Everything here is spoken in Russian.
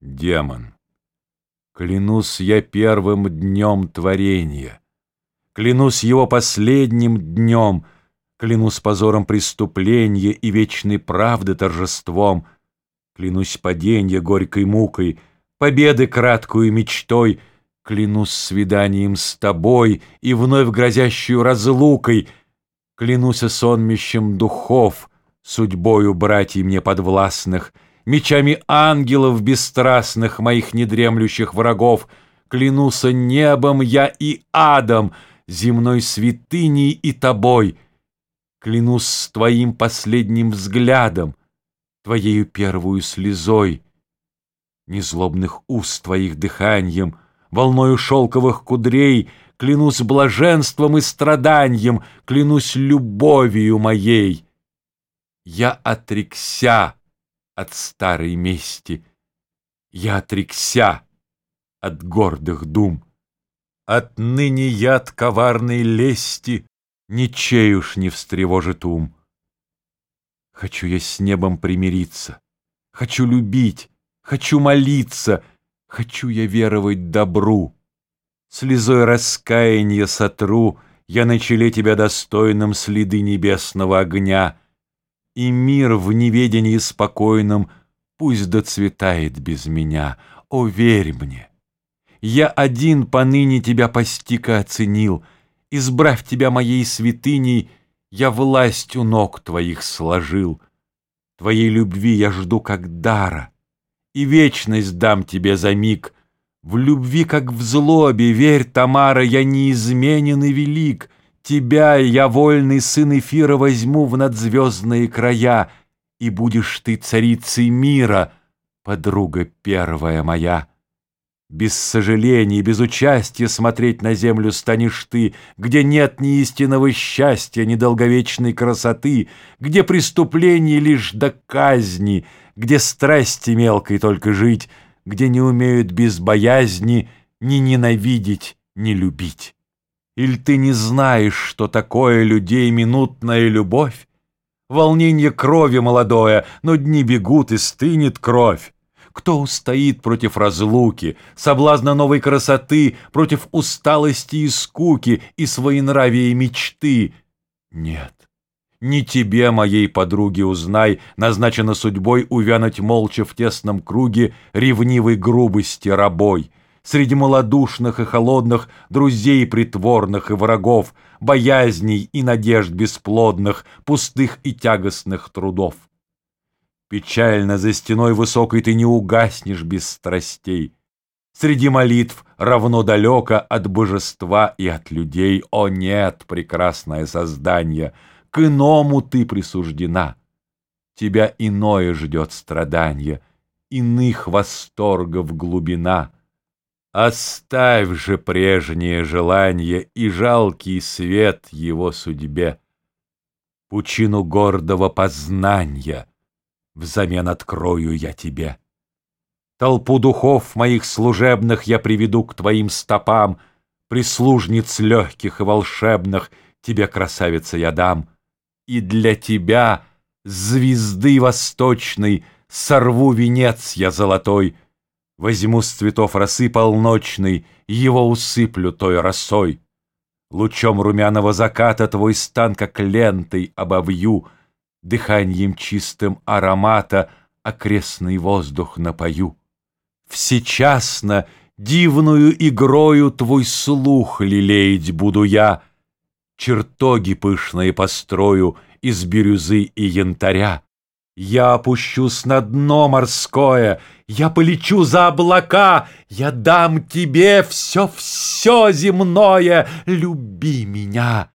Демон, клянусь я первым днем творения, Клянусь его последним днем, Клянусь позором преступления И вечной правды торжеством, Клянусь паденья горькой мукой, Победы краткую мечтой, Клянусь свиданием с тобой И вновь грозящую разлукой, Клянусь сонмищем духов, Судьбою братьев мне подвластных — мечами ангелов бесстрастных, моих недремлющих врагов, клянуся небом я и адом, земной святыней и тобой, клянусь твоим последним взглядом, твоею первую слезой, незлобных уст твоих дыханием, волною шелковых кудрей, клянусь блаженством и страданием, клянусь любовью моей. Я отрекся от старой мести. Я отрекся от гордых дум. Отныне яд коварной лести Ничей уж не встревожит ум. Хочу я с небом примириться, Хочу любить, хочу молиться, Хочу я веровать добру. Слезой раскаяния сотру Я на челе тебя достойным Следы небесного огня — и мир в неведении спокойном Пусть доцветает без меня, о, верь мне. Я один поныне тебя постига оценил, Избрав тебя моей святыней, Я власть у ног твоих сложил. Твоей любви я жду как дара, И вечность дам тебе за миг. В любви, как в злобе, верь, Тамара, Я неизменен и велик — Тебя я, вольный сын эфира, возьму в надзвездные края, И будешь ты царицей мира, подруга первая моя. Без сожалений, без участия смотреть на землю станешь ты, Где нет ни истинного счастья, ни долговечной красоты, Где преступление лишь до казни, Где страсти мелкой только жить, Где не умеют без боязни Ни ненавидеть, ни любить. Или ты не знаешь, что такое людей минутная любовь? Волнение крови молодое, но дни бегут и стынет кровь. Кто устоит против разлуки, соблазна новой красоты, против усталости и скуки и своенравия мечты? Нет, не тебе, моей подруги, узнай, назначено судьбой увянуть молча в тесном круге ревнивой грубости рабой среди малодушных и холодных друзей притворных и врагов, боязней и надежд бесплодных, пустых и тягостных трудов. Печально за стеной высокой ты не угаснешь без страстей. Среди молитв равно далеко от божества и от людей. О нет, прекрасное создание, к иному ты присуждена. Тебя иное ждет страдание, иных восторгов глубина — Оставь же прежнее желание и жалкий свет его судьбе. Пучину гордого познания взамен открою я тебе. Толпу духов моих служебных я приведу к твоим стопам, Прислужниц легких и волшебных тебе, красавица, я дам. И для тебя, звезды восточной, сорву венец я золотой — Возьму с цветов росы полночной, Его усыплю той росой. Лучом румяного заката Твой стан, как лентой, обовью, Дыханием чистым аромата Окрестный воздух напою. Всечасно дивную игрою Твой слух лелеять буду я, Чертоги пышные построю Из бирюзы и янтаря. Я опущусь на дно морское, Я полечу за облака, Я дам тебе все-все земное, Люби меня.